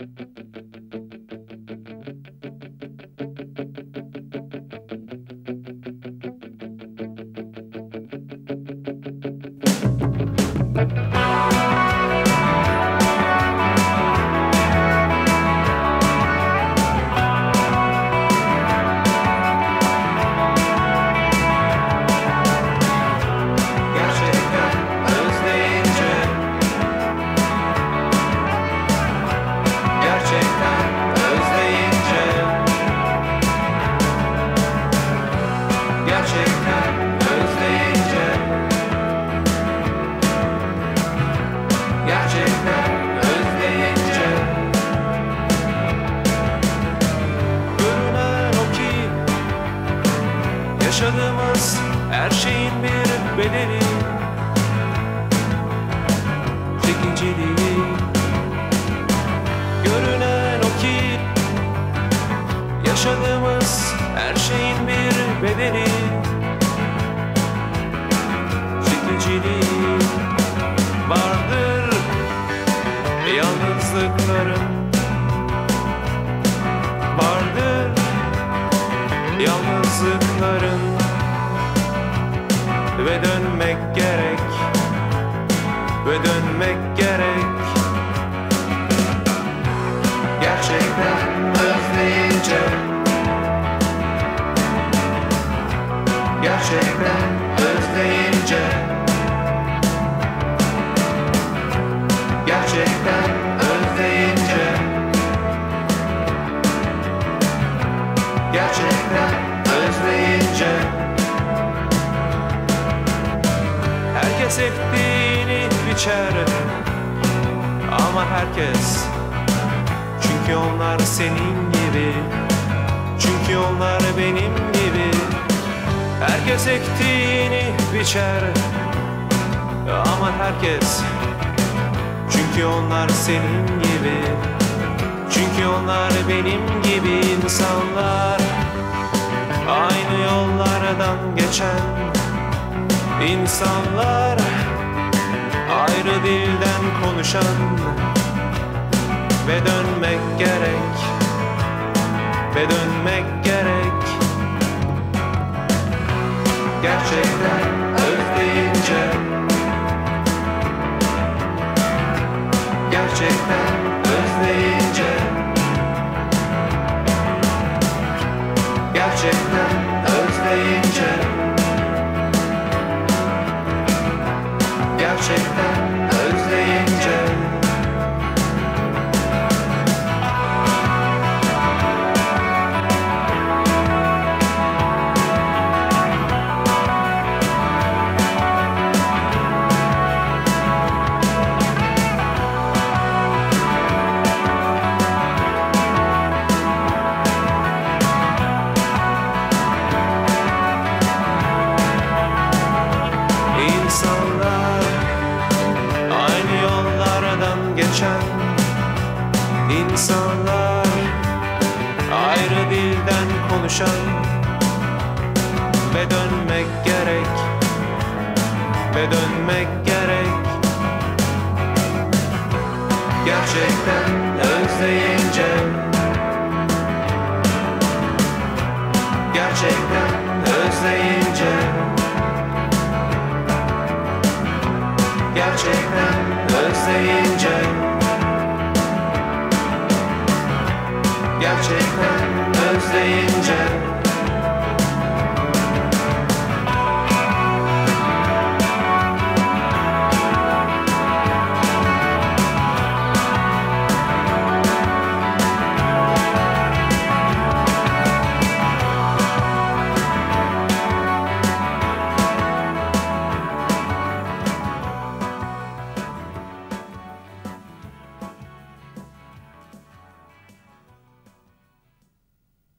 Gerçekten Yaşadığımız her şeyin bir bedeli. Çekiciliği Görünen o ki Yaşadığımız her şeyin bir bedeli. Çekiciliği Vardır yalnızlıkların Vardır yalnızlıkların ve dönmek gerek ve dönmek gerek. Gerçekten özleyince gerçekten biçer Ama herkes Çünkü onlar senin gibi Çünkü onlar benim gibi. Herkes ektiğini biçer. Ama herkes Çünkü onlar senin gibi Çünkü onlar benim gibi insanlar. Aynı yollardan geçen İnsanlar dilden konuşan ve dönmek gerek ve dönmek gerek. Gerçekten özleyince gerçekten insanlar Ayrı dilden konuşan Ve dönmek gerek Ve dönmek gerek. Gerçekten özleyince Gerçekten özleyince. Gerçekten özleyince.